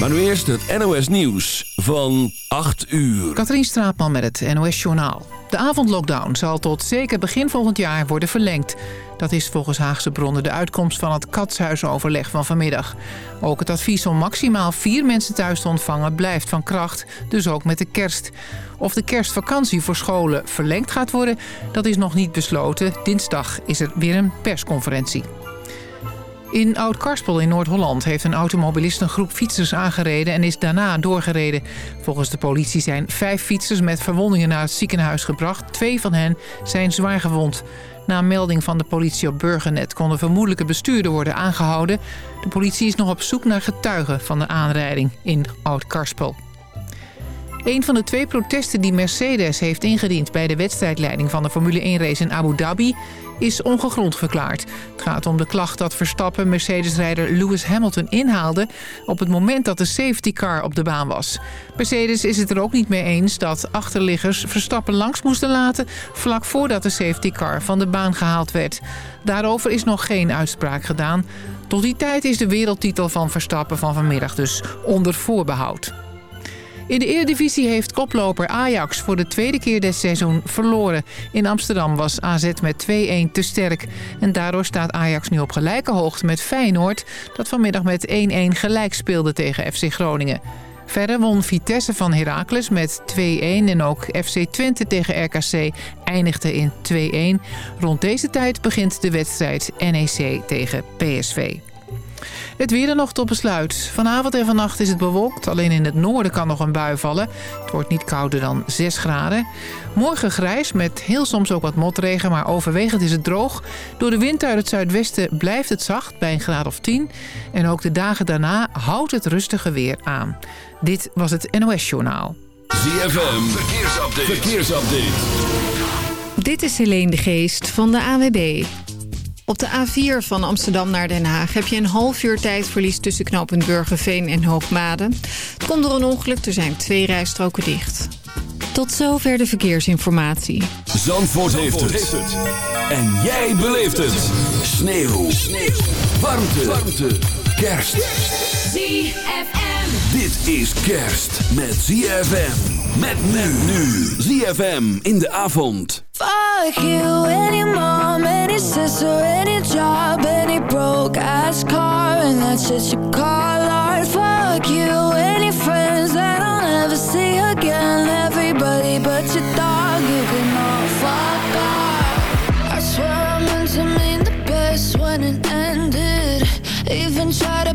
Maar nu eerst het NOS Nieuws van 8 uur. Katrien Straatman met het NOS Journaal. De avondlockdown zal tot zeker begin volgend jaar worden verlengd. Dat is volgens Haagse bronnen de uitkomst van het katshuisoverleg van vanmiddag. Ook het advies om maximaal vier mensen thuis te ontvangen blijft van kracht, dus ook met de kerst. Of de kerstvakantie voor scholen verlengd gaat worden, dat is nog niet besloten. Dinsdag is er weer een persconferentie. In Oud-Karspel in Noord-Holland heeft een automobilist een groep fietsers aangereden en is daarna doorgereden. Volgens de politie zijn vijf fietsers met verwondingen naar het ziekenhuis gebracht. Twee van hen zijn zwaar gewond. Na melding van de politie op Burgernet kon de vermoedelijke bestuurder worden aangehouden. De politie is nog op zoek naar getuigen van de aanrijding in Oud-Karspel. Een van de twee protesten die Mercedes heeft ingediend... bij de wedstrijdleiding van de Formule 1-race in Abu Dhabi... is ongegrond verklaard. Het gaat om de klacht dat Verstappen Mercedes-rijder Lewis Hamilton inhaalde... op het moment dat de safety car op de baan was. Mercedes is het er ook niet mee eens dat achterliggers Verstappen langs moesten laten... vlak voordat de safety car van de baan gehaald werd. Daarover is nog geen uitspraak gedaan. Tot die tijd is de wereldtitel van Verstappen van vanmiddag dus onder voorbehoud. In de Eredivisie heeft koploper Ajax voor de tweede keer dit seizoen verloren. In Amsterdam was AZ met 2-1 te sterk. En daardoor staat Ajax nu op gelijke hoogte met Feyenoord... dat vanmiddag met 1-1 gelijk speelde tegen FC Groningen. Verder won Vitesse van Heracles met 2-1 en ook FC Twente tegen RKC eindigde in 2-1. Rond deze tijd begint de wedstrijd NEC tegen PSV. Het weer er nog tot besluit. Vanavond en vannacht is het bewolkt. Alleen in het noorden kan nog een bui vallen. Het wordt niet kouder dan 6 graden. Morgen grijs met heel soms ook wat motregen, maar overwegend is het droog. Door de wind uit het zuidwesten blijft het zacht bij een graad of 10. En ook de dagen daarna houdt het rustige weer aan. Dit was het NOS Journaal. ZFM, verkeersupdate. verkeersupdate. Dit is Helene de Geest van de AWB. Op de A4 van Amsterdam naar Den Haag heb je een half uur tijdverlies tussen knooppunt Burgerveen en Hoogmade. Het komt door een ongeluk, er zijn twee rijstroken dicht. Tot zover de verkeersinformatie. Zandvoort, heeft, het. En jij beleeft het. Sneeuw. Sneeuw. Warmte. Warmte. Kerst. ZFM. Dit is kerst met ZFM. Met men nu. ZFM in de avond. Fuck you, any mom, any sister, any job, any broke ass car, and that's shit you call art. Fuck you, any friends that I'll never see again. Everybody but your dog, you can all fuck off. I swear I meant to mean the best when it ended. Even tried to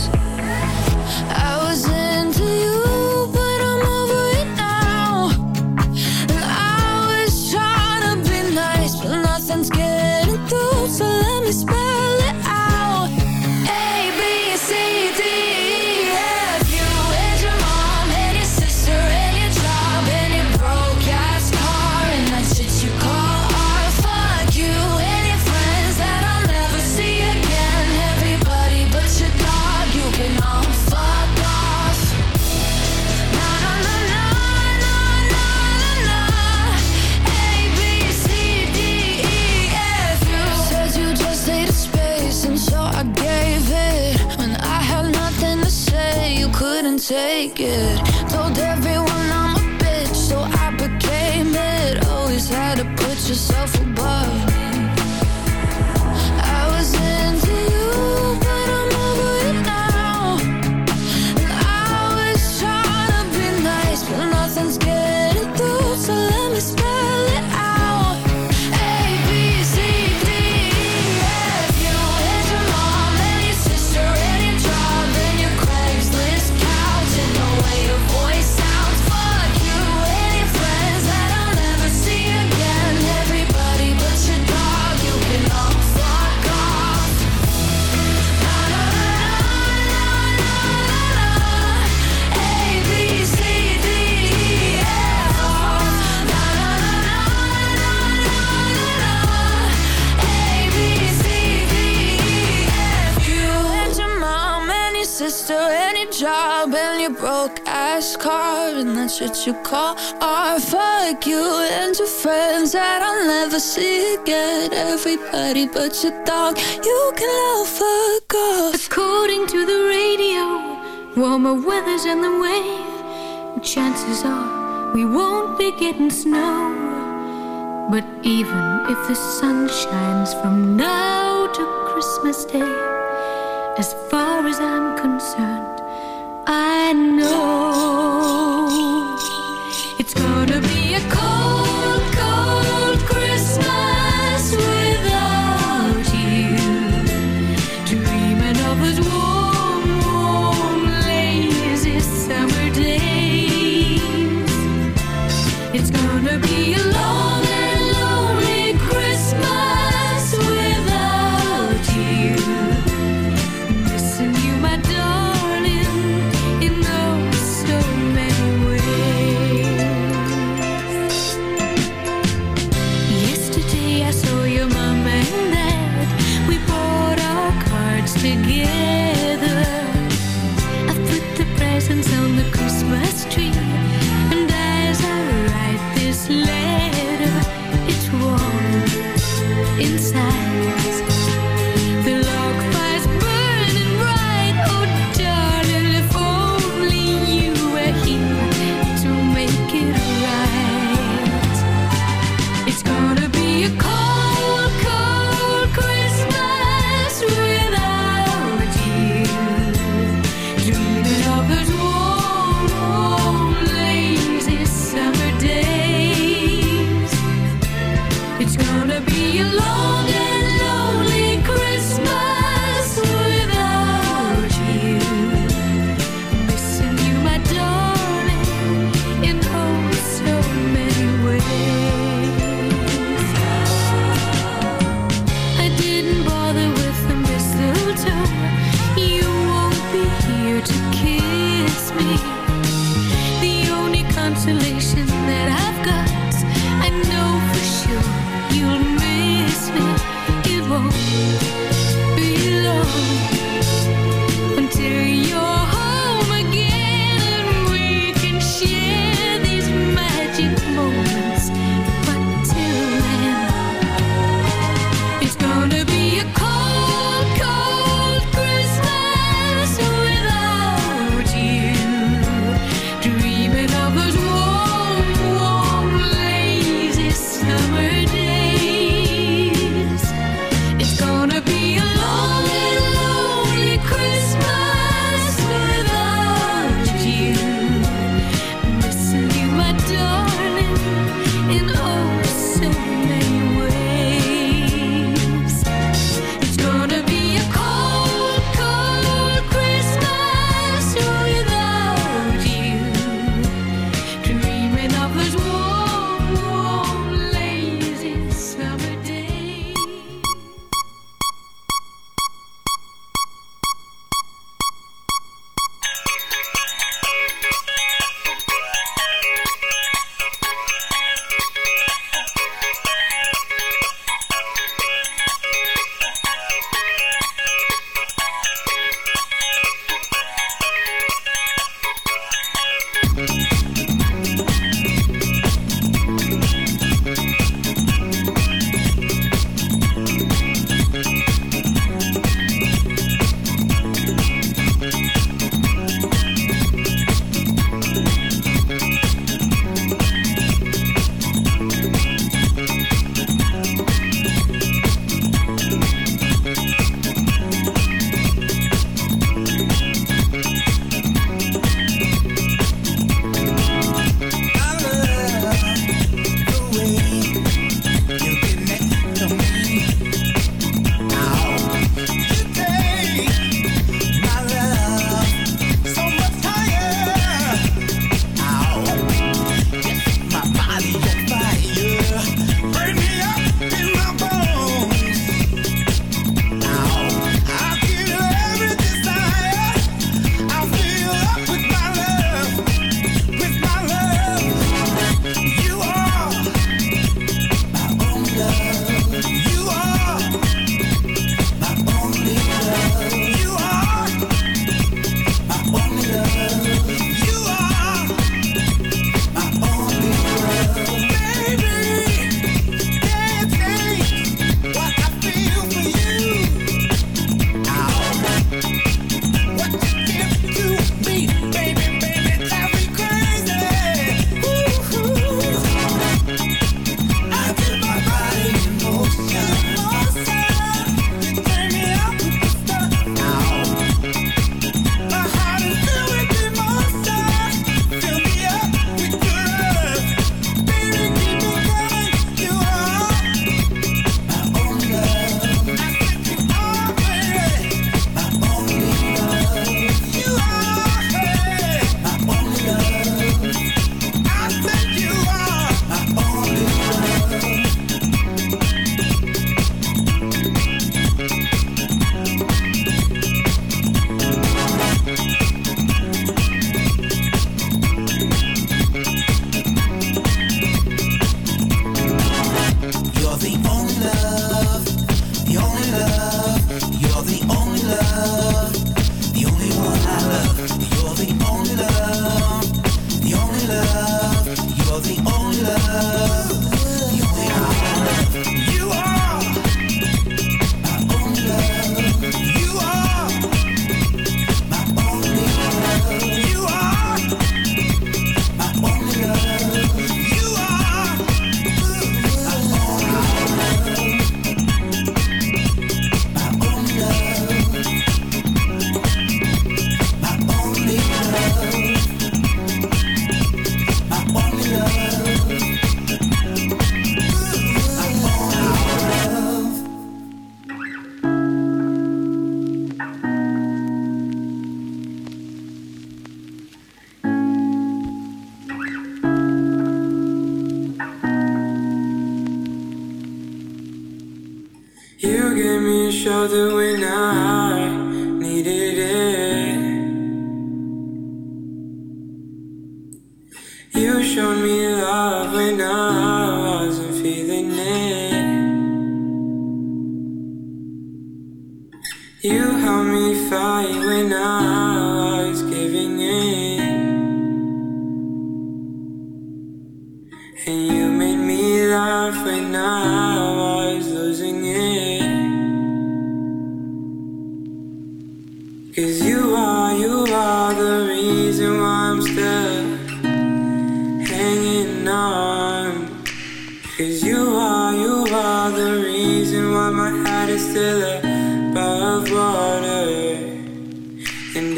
You call art. Fuck you and your friends that I'll never see again. Everybody but your dog, you can love fuck off. According to the radio, warmer weather's in the way. Chances are we won't be getting snow. But even if the sun shines from now to Christmas Day, as far as I'm concerned, I know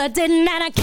I didn't, and I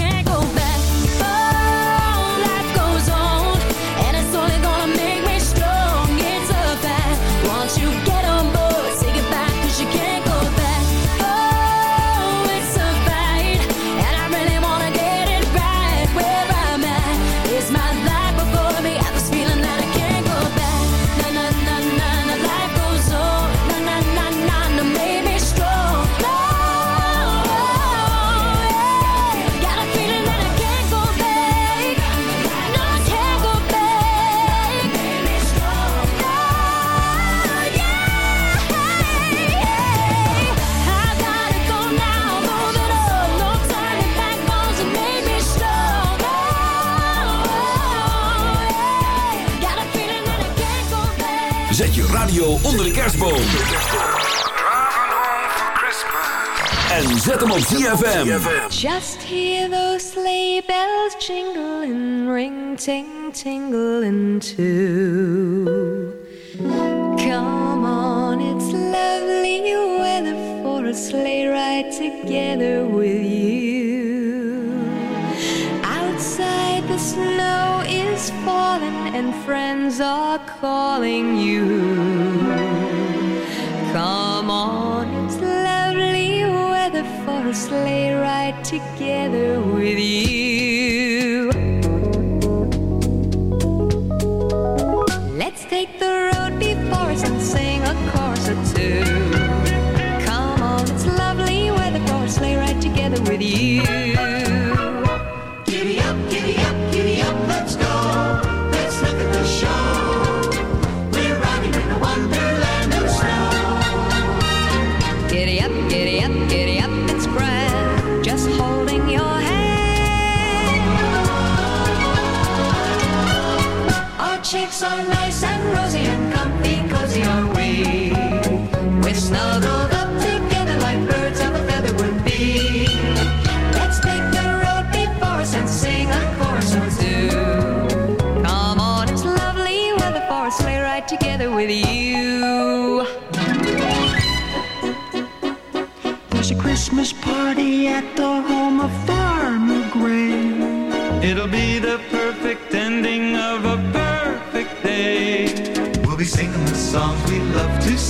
zet hem op ZFM. Just hear those sleigh bells jingling, ring ting tingling too. Come on, it's lovely weather for a sleigh ride together with you. Outside the snow is falling and friends are calling you. Come on, a sleigh ride together with you.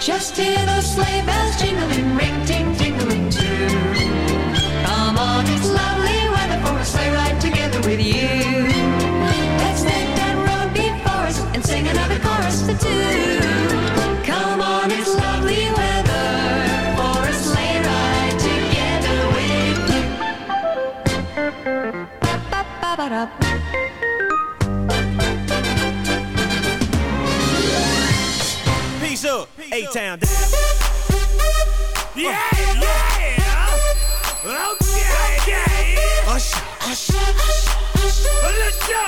Just hear those sleigh bells jingling, ring ting tingling too. Come on, it's lovely weather for a sleigh ride together with you. Up, A-Town down. Yeah, yeah. Okay, okay. Hush, hush, hush. Let's go.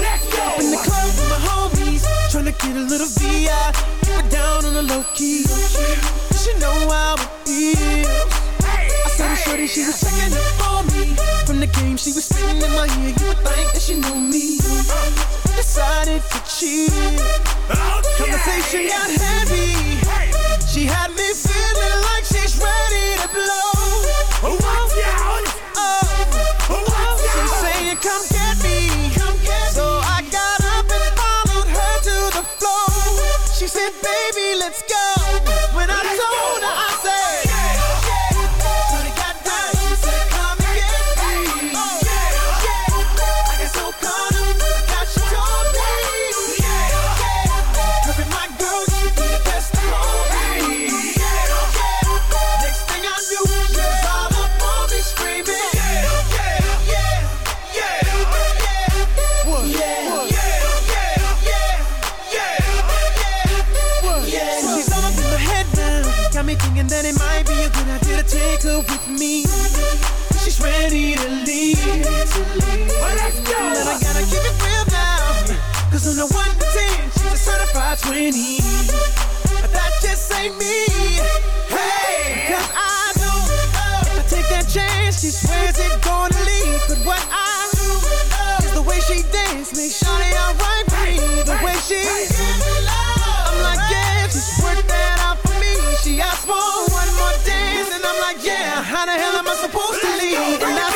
Let's go. In the club with my homies, tryna get a little VI. Keep it down on the low key. She know how it feels. I saw the shorty, she was checking up on me. From the game, she was spitting in my ear. You would think that she knew me. Decided to cheat. Oh, Conversation got heavy. She had me thinking that it might be a good idea to take her with me. She's ready to leave. Well, let's go. But I gotta keep it real now. Cause on the 1 to 10, she's a certified 20. But that just ain't me. Hey! Cause I know uh, if I take that chance, she swears it's gonna lead. But what I know uh, is the way she dance makes Shawty alright me. The way she I'm like, yeah, just work that out. She asked for one more dance, and I'm like, yeah, how the hell am I supposed to leave?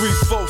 Three, four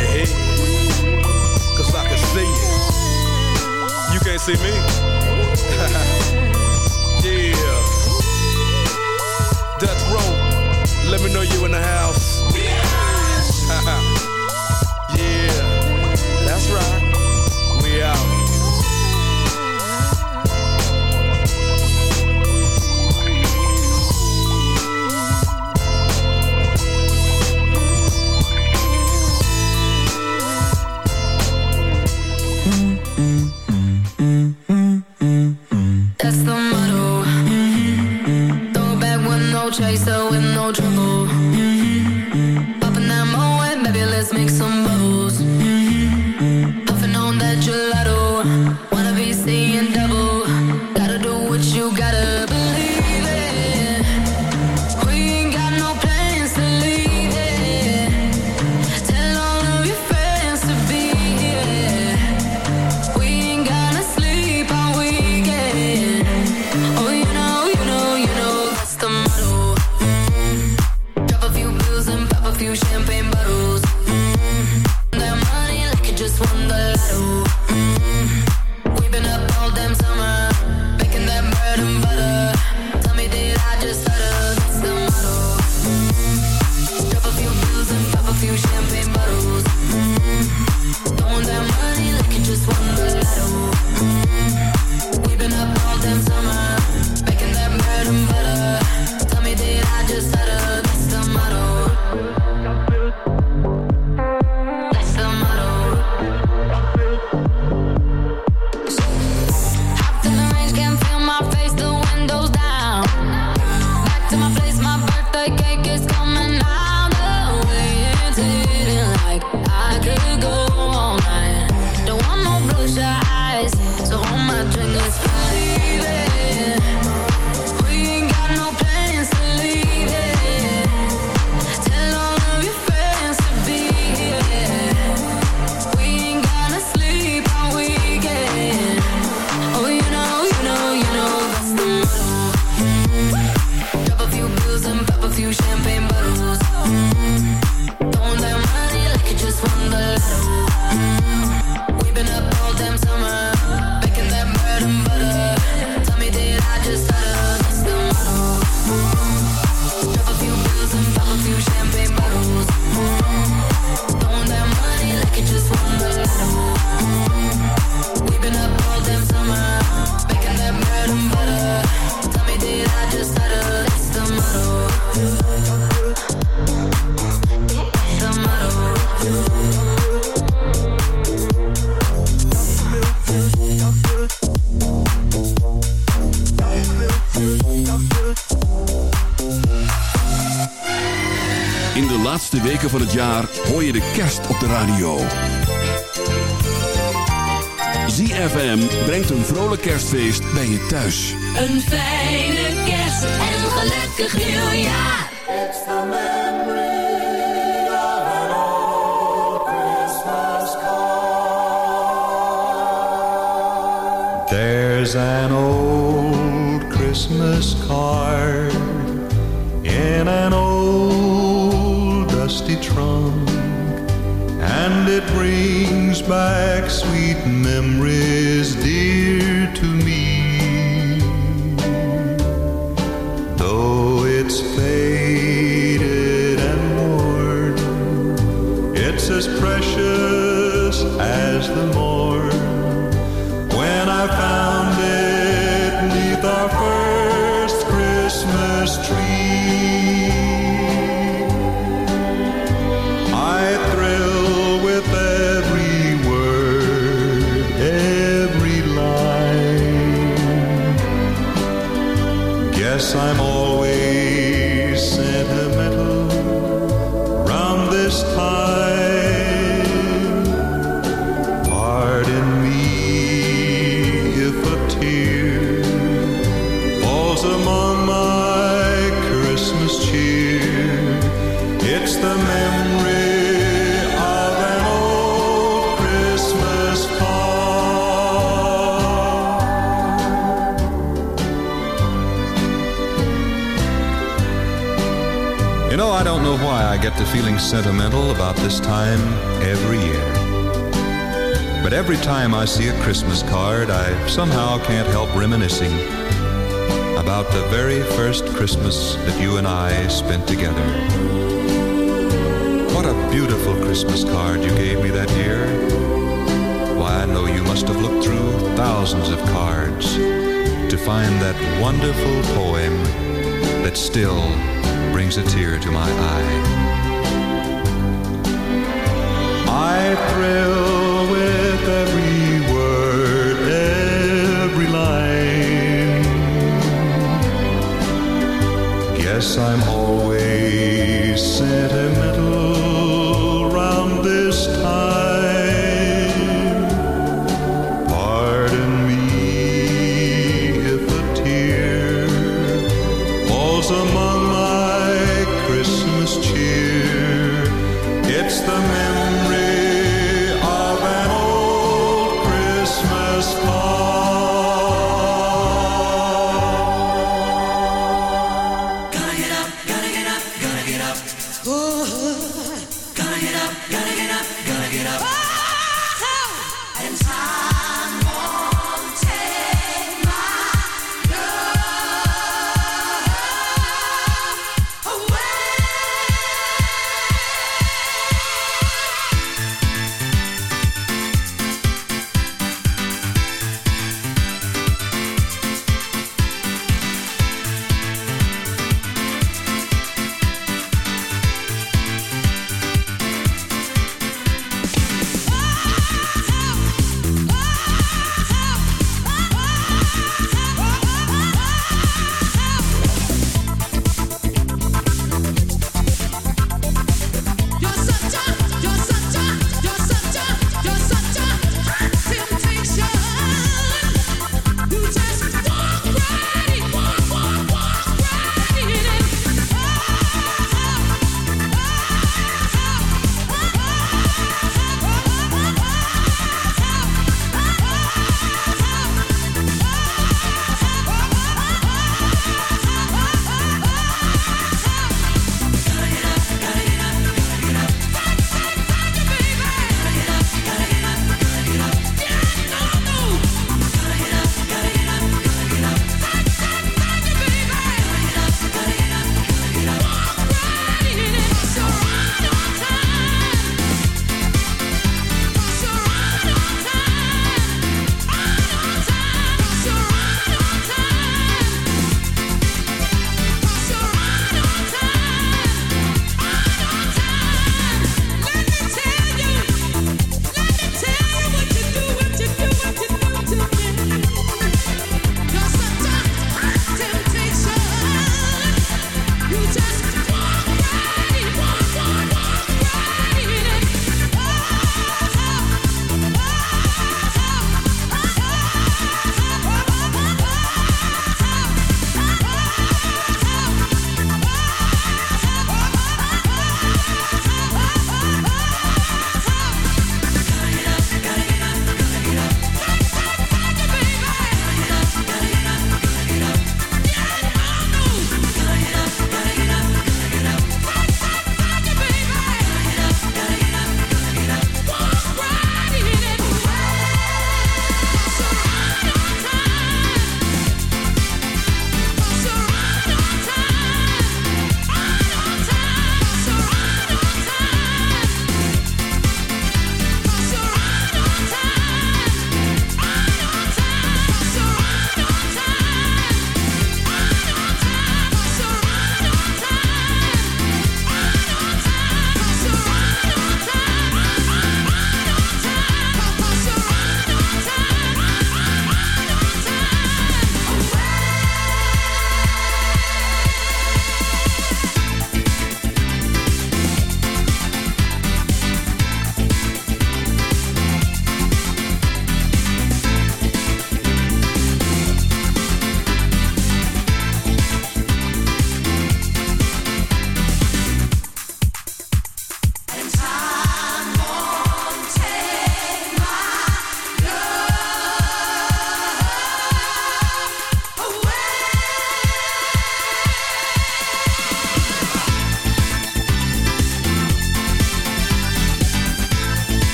Cause I can see you. You can't see me. yeah. Death row. Let me know you in the house. Van het jaar hoor je de kerst op de radio. ZFM brengt een vrolijk kerstfeest bij je thuis. Een fijne kerst en een gelukkig nieuwjaar. It's the memory of an old Christmas card. There's an old Christmas card brings I see a Christmas card, I somehow can't help reminiscing about the very first Christmas that you and I spent together. What a beautiful Christmas card you gave me that year. Why, I know you must have looked through thousands of cards to find that wonderful poem that still brings a tear to my eye. I thrill with every Guess I'm always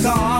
song.